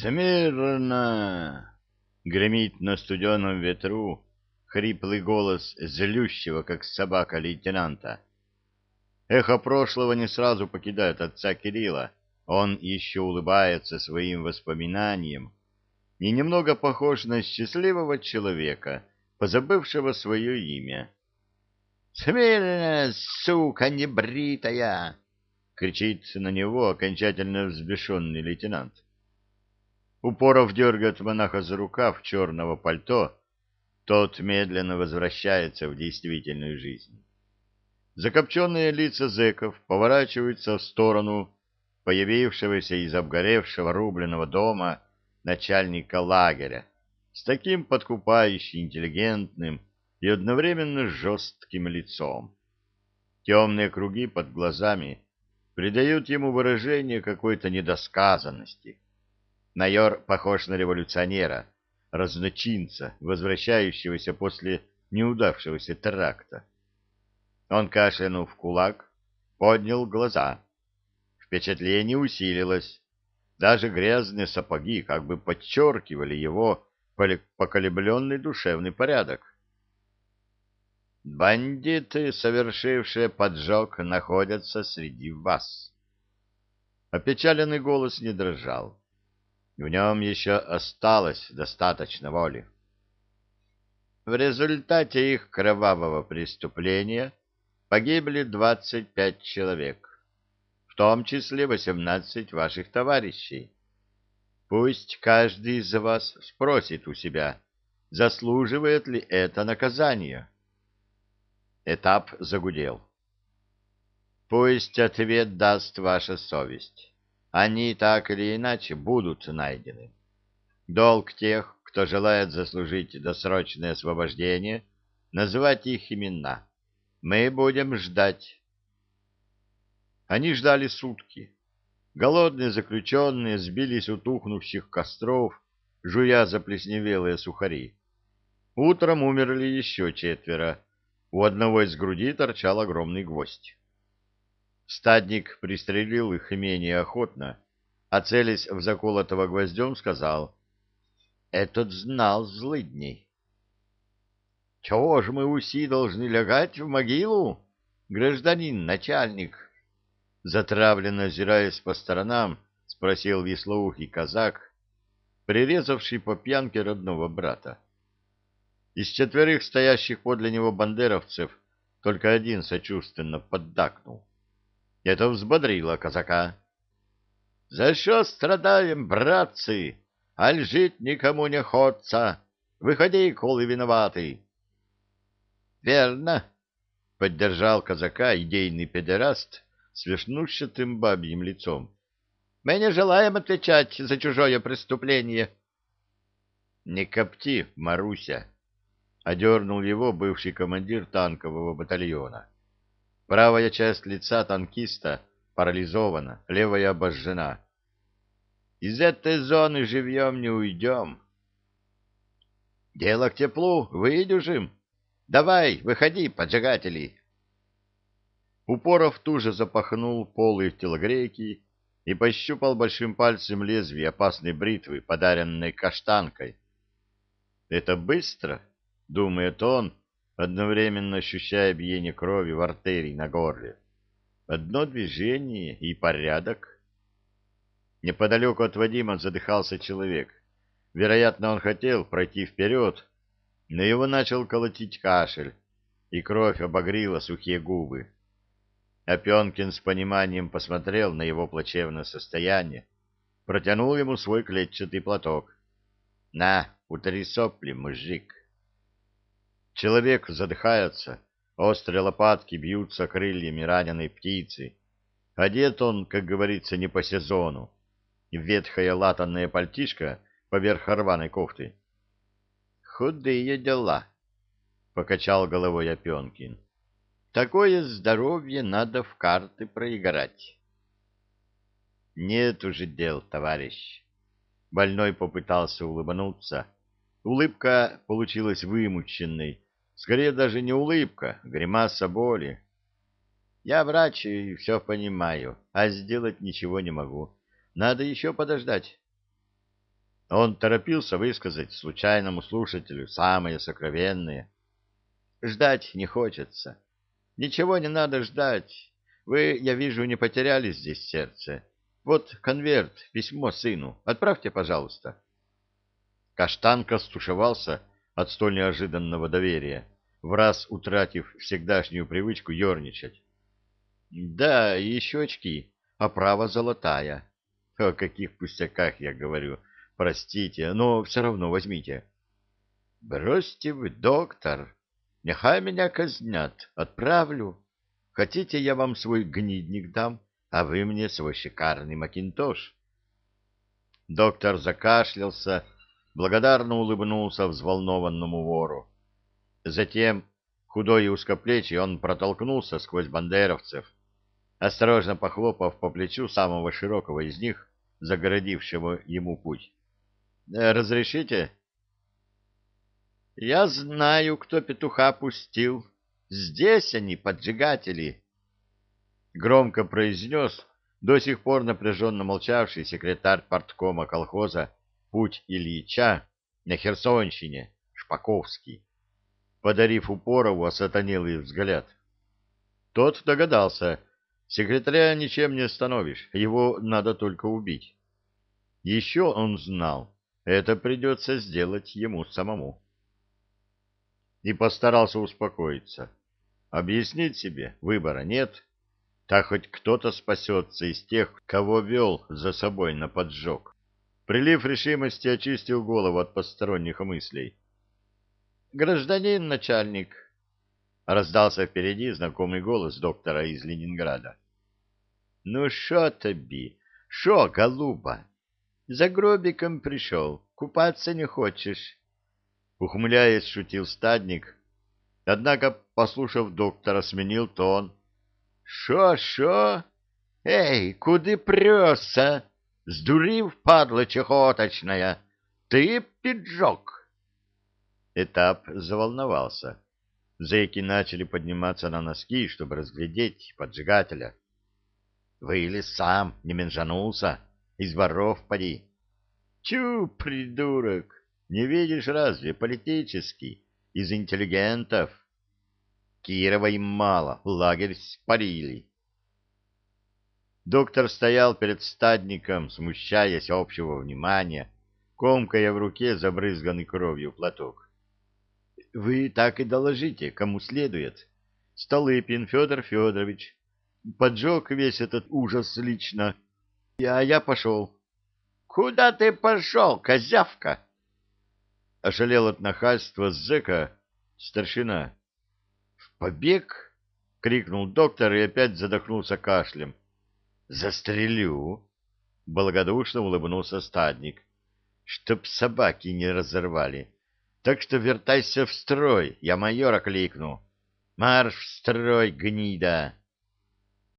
«Смирно!» — гремит на студеном ветру хриплый голос злющего, как собака лейтенанта. Эхо прошлого не сразу покидает отца Кирилла. Он еще улыбается своим воспоминаниям и немного похож на счастливого человека, позабывшего свое имя. «Смирно, сука небритая!» — кричит на него окончательно взбешенный лейтенант. Упоров дергает монаха за рукав черного пальто, тот медленно возвращается в действительную жизнь. Закопченные лица зэков поворачиваются в сторону появившегося из обгоревшего рубленого дома начальника лагеря с таким подкупающе интеллигентным и одновременно жестким лицом. Темные круги под глазами придают ему выражение какой-то недосказанности. Майор похож на революционера, разночинца, возвращающегося после неудавшегося теракта. Он кашлянул в кулак, поднял глаза. Впечатление усилилось. Даже грязные сапоги как бы подчеркивали его поколебленный душевный порядок. Бандиты, совершившие поджог, находятся среди вас. Опечаленный голос не дрожал. В нем еще осталось достаточно воли. В результате их кровавого преступления погибли 25 человек, в том числе 18 ваших товарищей. Пусть каждый из вас спросит у себя, заслуживает ли это наказание. Этап загудел. Пусть ответ даст ваша совесть. Они так или иначе будут найдены. Долг тех, кто желает заслужить досрочное освобождение, называть их имена. Мы будем ждать. Они ждали сутки. Голодные заключенные сбились у тухнувших костров, жуя заплесневелые сухари. Утром умерли еще четверо, у одного из груди торчал огромный гвоздь. Стадник пристрелил их менее охотно, а целясь в заколотого гвоздем, сказал, «Этот знал злыдней». «Чего ж мы уси должны лягать в могилу, гражданин начальник?» Затравленно озираясь по сторонам, спросил веслоухий казак, прирезавший по пьянке родного брата. Из четверых стоящих подле него бандеровцев только один сочувственно поддакнул. Это взбодрило казака. — За что страдаем, братцы? Аль жить никому не ходца. Выходи, колы виноватый. — Верно, — поддержал казака идейный педераст с вишнущатым бабьим лицом. — Мы не желаем отвечать за чужое преступление. — Не копти, Маруся, одернул его бывший командир танкового батальона. Правая часть лица танкиста парализована, левая обожжена. Из этой зоны живьем не уйдем. Дело к теплу, выйдем. Давай, выходи, поджигатели. Упоров туже запахнул полы телогрейки и пощупал большим пальцем лезвие опасной бритвы, подаренной каштанкой. Это быстро — думает он, одновременно ощущая биение крови в артерии на горле. Одно движение и порядок. Неподалеку от Вадима задыхался человек. Вероятно, он хотел пройти вперед, но его начал колотить кашель, и кровь обогрила сухие губы. Опенкин с пониманием посмотрел на его плачевное состояние, протянул ему свой клетчатый платок. — На, утри сопли, мужик. Человек задыхается, острые лопатки бьются крыльями раненой птицы. Одет он, как говорится, не по сезону. Ветхая латанная пальтишка поверх рваной кофты. «Худые дела», — покачал головой Опенкин. «Такое здоровье надо в карты проиграть». «Нет уже дел, товарищ». Больной попытался улыбнуться. Улыбка получилась вымученной, Скорее даже не улыбка, гримаса боли. Я врач и все понимаю, а сделать ничего не могу. Надо еще подождать. Он торопился высказать случайному слушателю самое сокровенное. Ждать не хочется. Ничего не надо ждать. Вы, я вижу, не потеряли здесь сердце. Вот конверт, письмо сыну. Отправьте, пожалуйста. Каштанка стушевался от столь неожиданного доверия, в раз утратив всегдашнюю привычку ерничать. Да, и щечки, оправа золотая. О каких пустяках я говорю. Простите, но все равно возьмите. Бросьте вы, доктор. Нехай меня казнят. Отправлю. Хотите, я вам свой гнидник дам, а вы мне свой шикарный макинтош? Доктор закашлялся, благодарно улыбнулся взволнованному вору. Затем, худой и узкоплечий, он протолкнулся сквозь бандеровцев, осторожно похлопав по плечу самого широкого из них, загородившего ему путь. «Э, «Разрешите?» «Я знаю, кто петуха пустил. Здесь они, поджигатели!» Громко произнес до сих пор напряженно молчавший секретарь порткома колхоза «Путь Ильича» на Херсонщине, Шпаковский, подарив Упорову осатанелый взгляд. Тот догадался, Секретаря ничем не остановишь, его надо только убить. Еще он знал, это придется сделать ему самому. И постарался успокоиться. Объяснить себе выбора нет, так хоть кто-то спасется из тех, кого вел за собой на поджог. Прилив решимости очистил голову от посторонних мыслей. «Гражданин начальник», — раздался впереди знакомый голос доктора из Ленинграда. Ну, шо тобі? Шо, голуба? За гробиком пришел, купаться не хочешь? Ухмыляясь, шутил стадник, однако, послушав доктора, сменил тон. Шо, шо? Эй, куды прёса? Сдурив, падла чехоточная, ты пиджок. Этап заволновался. Зэки начали подниматься на носки, чтобы разглядеть поджигателя. Выли сам, не менжанулся, из воров поди. Чу, придурок, не видишь разве политический, из интеллигентов? Кирова им мало, лагерь спарили. Доктор стоял перед стадником, смущаясь общего внимания, комкая в руке забрызганный кровью платок. — Вы так и доложите, кому следует. Столыпин Федор Федорович, поджег весь этот ужас лично. А я пошел. — Куда ты пошел, козявка? Ошалел от нахальства зэка старшина. — В побег? — крикнул доктор и опять задохнулся кашлем. — Застрелю! — благодушно улыбнулся стадник. — Чтоб собаки не разорвали. Так что вертайся в строй, я майора кликну. Марш в строй, гнида!